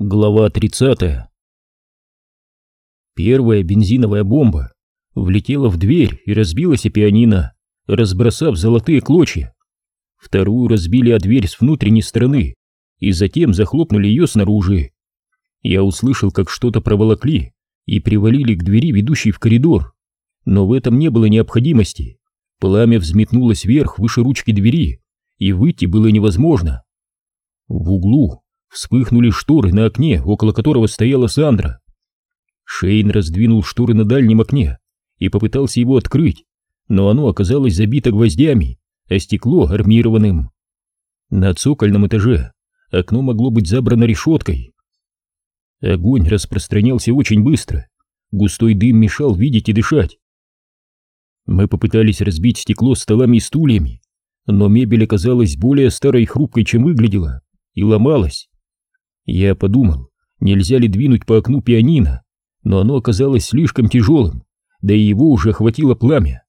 Глава 30 Первая бензиновая бомба влетела в дверь и разбилась о пианино, разбросав золотые клочья. Вторую разбили о дверь с внутренней стороны и затем захлопнули ее снаружи. Я услышал, как что-то проволокли и привалили к двери, ведущей в коридор, но в этом не было необходимости. Пламя взметнулось вверх выше ручки двери, и выйти было невозможно. В углу Вспыхнули шторы на окне, около которого стояла Сандра. Шейн раздвинул шторы на дальнем окне и попытался его открыть, но оно оказалось забито гвоздями, а стекло армированным. На цокольном этаже окно могло быть забрано решеткой. Огонь распространялся очень быстро, густой дым мешал видеть и дышать. Мы попытались разбить стекло столами и стульями, но мебель оказалась более старой и хрупкой, чем выглядела, и ломалась. Я подумал, нельзя ли двинуть по окну пианино, но оно оказалось слишком тяжелым, да и его уже охватило пламя.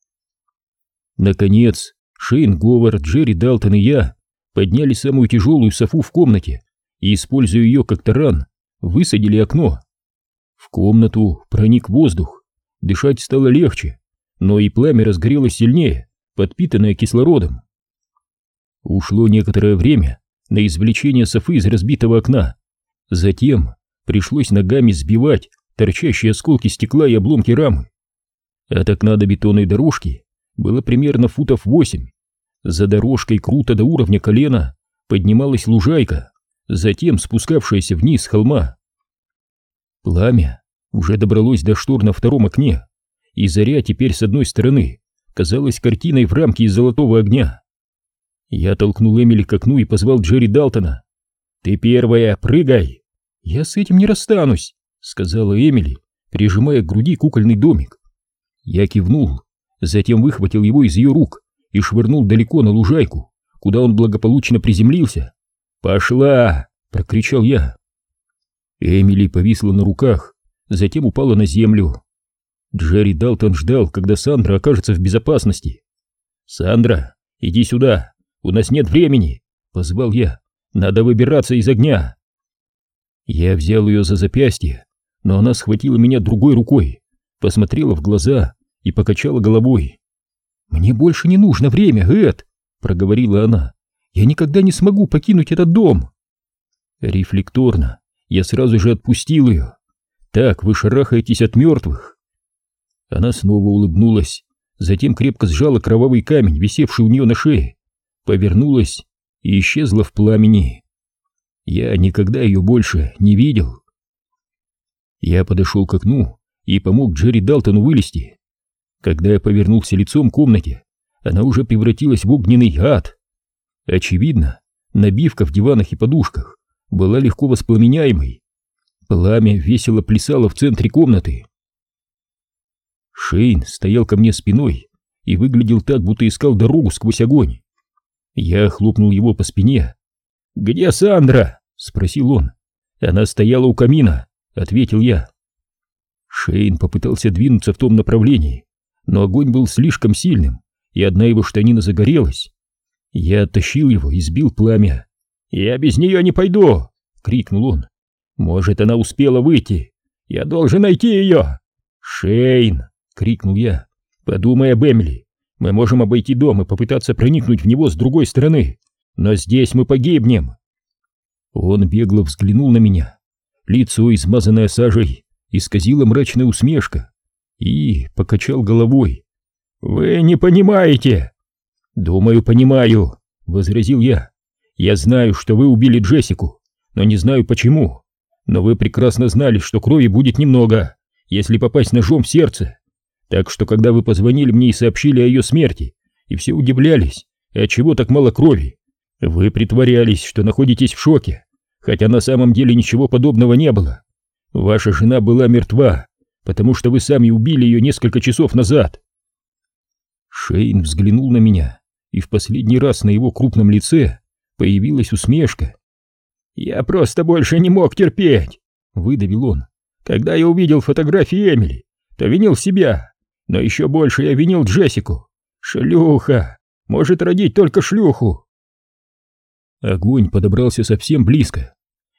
Наконец, Шейн Говард, Джерри Далтон и я подняли самую тяжелую софу в комнате и, используя ее как таран, высадили окно. В комнату проник воздух, дышать стало легче, но и пламя разгорелось сильнее, подпитанное кислородом. Ушло некоторое время на извлечение софы из разбитого окна, Затем пришлось ногами сбивать торчащие осколки стекла и обломки рамы. От окна до бетонной дорожки было примерно футов восемь. За дорожкой круто до уровня колена поднималась лужайка, затем спускавшаяся вниз с холма. Пламя уже добралось до штор на втором окне, и заря теперь с одной стороны казалась картиной в рамке из золотого огня. Я толкнул Эмили к окну и позвал Джерри Далтона. «Ты первая, прыгай!» «Я с этим не расстанусь», — сказала Эмили, прижимая к груди кукольный домик. Я кивнул, затем выхватил его из ее рук и швырнул далеко на лужайку, куда он благополучно приземлился. «Пошла!» — прокричал я. Эмили повисла на руках, затем упала на землю. Джерри Далтон ждал, когда Сандра окажется в безопасности. «Сандра, иди сюда, у нас нет времени!» — позвал я. «Надо выбираться из огня!» Я взял ее за запястье, но она схватила меня другой рукой, посмотрела в глаза и покачала головой. «Мне больше не нужно время, Эд!» — проговорила она. «Я никогда не смогу покинуть этот дом!» Рефлекторно я сразу же отпустил ее. «Так вы шарахаетесь от мертвых!» Она снова улыбнулась, затем крепко сжала кровавый камень, висевший у нее на шее, повернулась и исчезла в пламени. Я никогда ее больше не видел. Я подошел к окну и помог Джерри Далтону вылезти. Когда я повернулся лицом к комнате, она уже превратилась в огненный ад. Очевидно, набивка в диванах и подушках была легко воспламеняемой. Пламя весело плясало в центре комнаты. Шейн стоял ко мне спиной и выглядел так, будто искал дорогу сквозь огонь. Я хлопнул его по спине. «Где Сандра?» — спросил он. «Она стояла у камина», — ответил я. Шейн попытался двинуться в том направлении, но огонь был слишком сильным, и одна его штанина загорелась. Я оттащил его и сбил пламя. «Я без нее не пойду!» — крикнул он. «Может, она успела выйти? Я должен найти ее!» «Шейн!» — крикнул я. «Подумай об Эмили. Мы можем обойти дом и попытаться проникнуть в него с другой стороны, но здесь мы погибнем!» Он бегло взглянул на меня. Лицо, измазанное сажей, исказила мрачная усмешка и покачал головой. «Вы не понимаете!» «Думаю, понимаю», — возразил я. «Я знаю, что вы убили Джессику, но не знаю почему. Но вы прекрасно знали, что крови будет немного, если попасть ножом в сердце. Так что, когда вы позвонили мне и сообщили о ее смерти, и все удивлялись, а чего так мало крови, вы притворялись, что находитесь в шоке, хотя на самом деле ничего подобного не было. Ваша жена была мертва, потому что вы сами убили ее несколько часов назад. Шейн взглянул на меня, и в последний раз на его крупном лице появилась усмешка. «Я просто больше не мог терпеть!» — выдавил он. «Когда я увидел фотографии Эмили, то винил себя, но еще больше я винил Джессику. Шлюха! Может родить только шлюху!» Огонь подобрался совсем близко.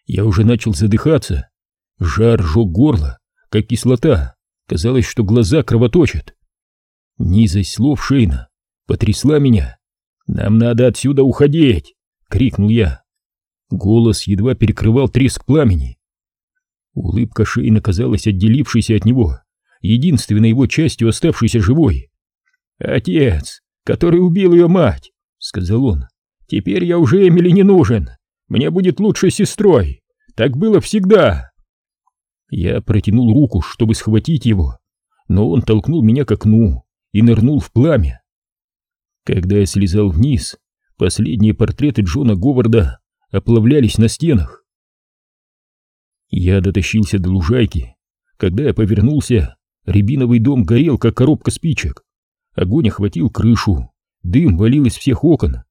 Я уже начал задыхаться. Жар жег горло, как кислота. Казалось, что глаза кровоточат. Низость слов Шейна потрясла меня. «Нам надо отсюда уходить!» — крикнул я. Голос едва перекрывал треск пламени. Улыбка Шейна казалась отделившейся от него, единственной его частью оставшейся живой. «Отец, который убил ее мать!» — сказал он. «Теперь я уже Эмили не нужен. Мне будет лучшей сестрой. Так было всегда!» Я протянул руку, чтобы схватить его, но он толкнул меня к окну и нырнул в пламя. Когда я слезал вниз, последние портреты Джона Говарда оплавлялись на стенах. Я дотащился до лужайки. Когда я повернулся, рябиновый дом горел, как коробка спичек. Огонь охватил крышу, дым валил из всех окон.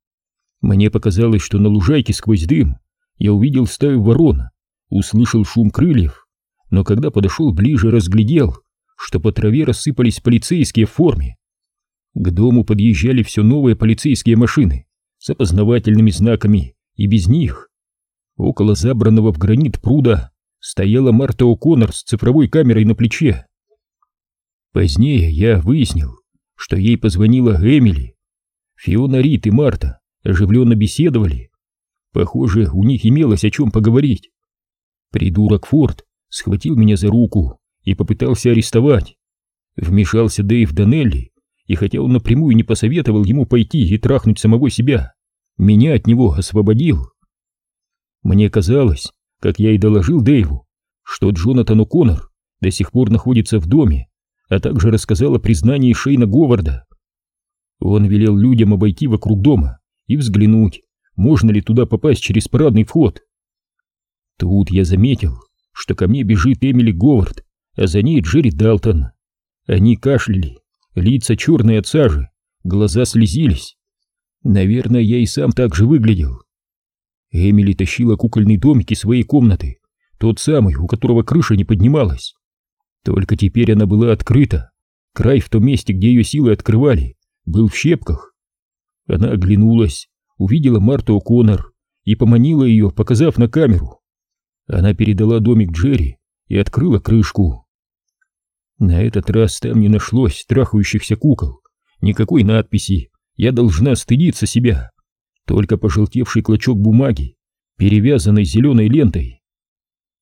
Мне показалось, что на лужайке сквозь дым я увидел стаю ворон, услышал шум крыльев, но когда подошел ближе, разглядел, что по траве рассыпались полицейские в форме. К дому подъезжали все новые полицейские машины с опознавательными знаками и без них. Около забранного в гранит пруда стояла Марта О'Коннор с цифровой камерой на плече. Позднее я выяснил, что ей позвонила Эмили. Фиона Рид и Марта оживленно беседовали. Похоже, у них имелось о чем поговорить. Придурок Форд схватил меня за руку и попытался арестовать. Вмешался Дэйв Данелли, и хотя он напрямую не посоветовал ему пойти и трахнуть самого себя, меня от него освободил. Мне казалось, как я и доложил Дэйву, что Джонатан О'Коннор до сих пор находится в доме, а также рассказал о признании Шейна Говарда. Он велел людям обойти вокруг дома и взглянуть, можно ли туда попасть через парадный вход. Тут я заметил, что ко мне бежит Эмили Говард, а за ней Джерри Далтон. Они кашляли, лица черные от сажи, глаза слезились. Наверное, я и сам так же выглядел. Эмили тащила кукольный домик из своей комнаты, тот самый, у которого крыша не поднималась. Только теперь она была открыта. Край в том месте, где ее силы открывали, был в щепках. Она оглянулась, увидела Марту О'Коннор и поманила ее, показав на камеру. Она передала домик Джерри и открыла крышку. На этот раз там не нашлось трахающихся кукол, никакой надписи «Я должна стыдиться себя», только пожелтевший клочок бумаги, перевязанный зеленой лентой.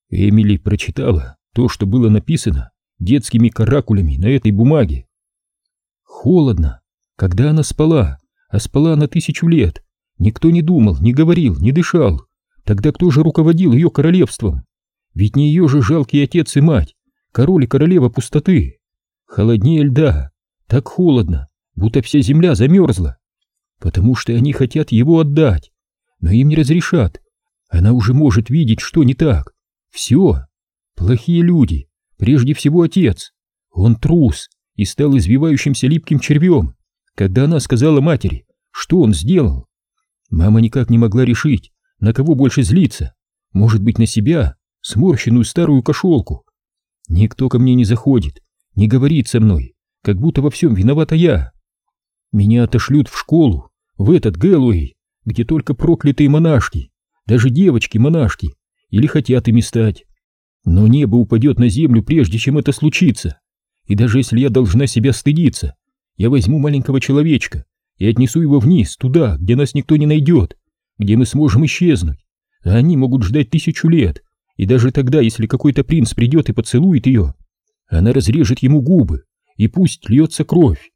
Эмили прочитала то, что было написано детскими каракулями на этой бумаге. Холодно, когда она спала, а спала на тысячу лет. Никто не думал, не говорил, не дышал. Тогда кто же руководил ее королевством? Ведь не ее же жалкий отец и мать, король и королева пустоты. Холоднее льда, так холодно, будто вся земля замерзла. Потому что они хотят его отдать, но им не разрешат. Она уже может видеть, что не так. Все. Плохие люди, прежде всего отец. Он трус и стал извивающимся липким червем, когда она сказала матери, что он сделал. Мама никак не могла решить, на кого больше злиться. Может быть, на себя, сморщенную старую кошелку. Никто ко мне не заходит, не говорит со мной, как будто во всем виновата я. Меня отошлют в школу, в этот Гэллоуэй, где только проклятые монашки, даже девочки-монашки, или хотят ими стать. Но небо упадет на землю, прежде чем это случится. И даже если я должна себя стыдиться, я возьму маленького человечка и отнесу его вниз, туда, где нас никто не найдет, где мы сможем исчезнуть. А они могут ждать тысячу лет, и даже тогда, если какой-то принц придет и поцелует ее, она разрежет ему губы, и пусть льется кровь.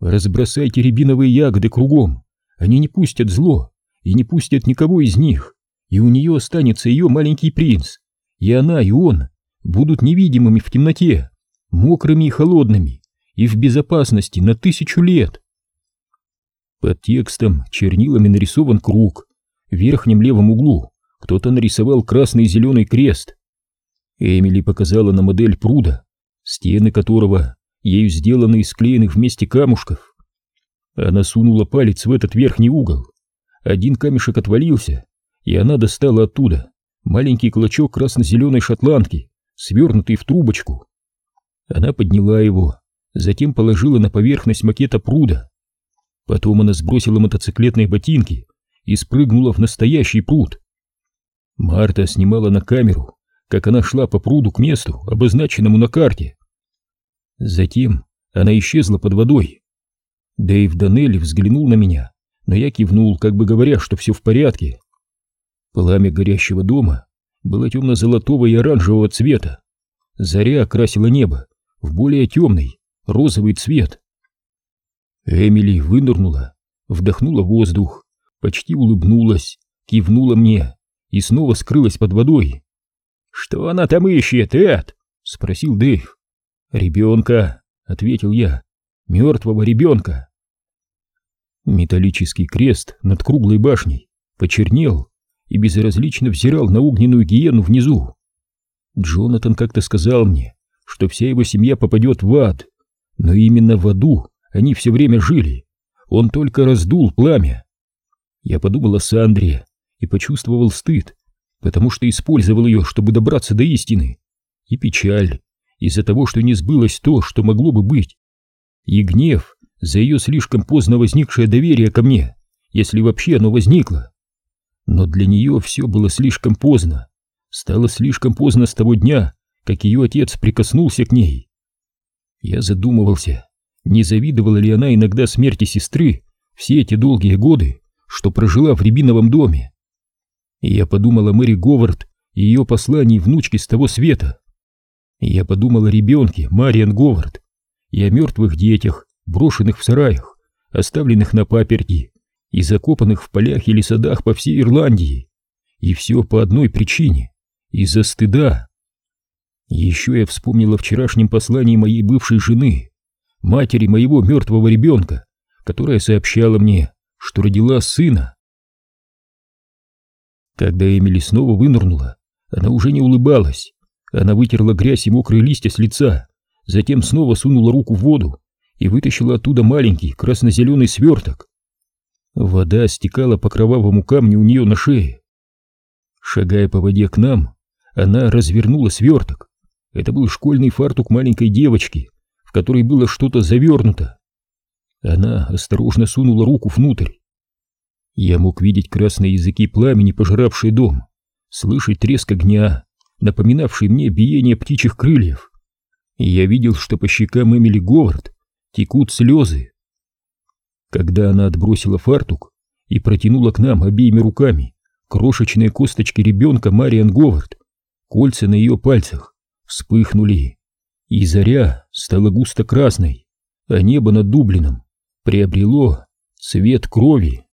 Разбросайте рябиновые ягоды кругом, они не пустят зло, и не пустят никого из них, и у нее останется ее маленький принц, и она, и он будут невидимыми в темноте, мокрыми и холодными, и в безопасности на тысячу лет. Под текстом чернилами нарисован круг, в верхнем левом углу кто-то нарисовал красный и зеленый крест. Эмили показала на модель пруда, стены которого ею сделаны из склеенных вместе камушков. Она сунула палец в этот верхний угол. Один камешек отвалился, и она достала оттуда маленький клочок красно-зеленой шотландки, свернутый в трубочку. Она подняла его, затем положила на поверхность макета пруда. Потом она сбросила мотоциклетные ботинки и спрыгнула в настоящий пруд. Марта снимала на камеру, как она шла по пруду к месту, обозначенному на карте. Затем она исчезла под водой. Дэйв Данелли взглянул на меня, но я кивнул, как бы говоря, что все в порядке. Пламя горящего дома было темно-золотого и оранжевого цвета. Заря окрасила небо в более темный, розовый цвет. Эмили вынырнула, вдохнула воздух, почти улыбнулась, кивнула мне и снова скрылась под водой. «Что она там ищет, Эд?» — спросил Дэйв. «Ребенка», — ответил я, — «мертвого ребенка». Металлический крест над круглой башней почернел и безразлично взирал на огненную гиену внизу. Джонатан как-то сказал мне, что вся его семья попадет в ад, но именно в аду они все время жили. Он только раздул пламя. Я подумал о Сандре и почувствовал стыд, потому что использовал ее, чтобы добраться до истины, и печаль из-за того, что не сбылось то, что могло бы быть, и гнев за ее слишком поздно возникшее доверие ко мне, если вообще оно возникло. Но для нее все было слишком поздно, стало слишком поздно с того дня, как ее отец прикоснулся к ней. Я задумывался, не завидовала ли она иногда смерти сестры все эти долгие годы, что прожила в Рябиновом доме. И я подумал о Мэри Говард и ее послании внучке с того света. И я подумал о ребенке Мариан Говард и о мертвых детях, брошенных в сараях, оставленных на паперти и закопанных в полях или садах по всей Ирландии. И все по одной причине — из-за стыда. Еще я вспомнил о вчерашнем послании моей бывшей жены, матери моего мертвого ребенка, которая сообщала мне, что родила сына. Когда Эмили снова вынырнула, она уже не улыбалась. Она вытерла грязь и мокрые листья с лица, затем снова сунула руку в воду и вытащила оттуда маленький красно-зеленый сверток. Вода стекала по кровавому камню у нее на шее. Шагая по воде к нам, она развернула сверток. Это был школьный фартук маленькой девочки, в который было что-то завернуто. Она осторожно сунула руку внутрь. Я мог видеть красные языки пламени, пожиравшие дом, слышать треск огня, напоминавший мне биение птичьих крыльев. И я видел, что по щекам Эмили Говард текут слезы. Когда она отбросила фартук и протянула к нам обеими руками крошечные косточки ребенка Мариан Говард, кольца на ее пальцах вспыхнули, и заря стала густо красной, а небо над Дублином приобрело цвет крови.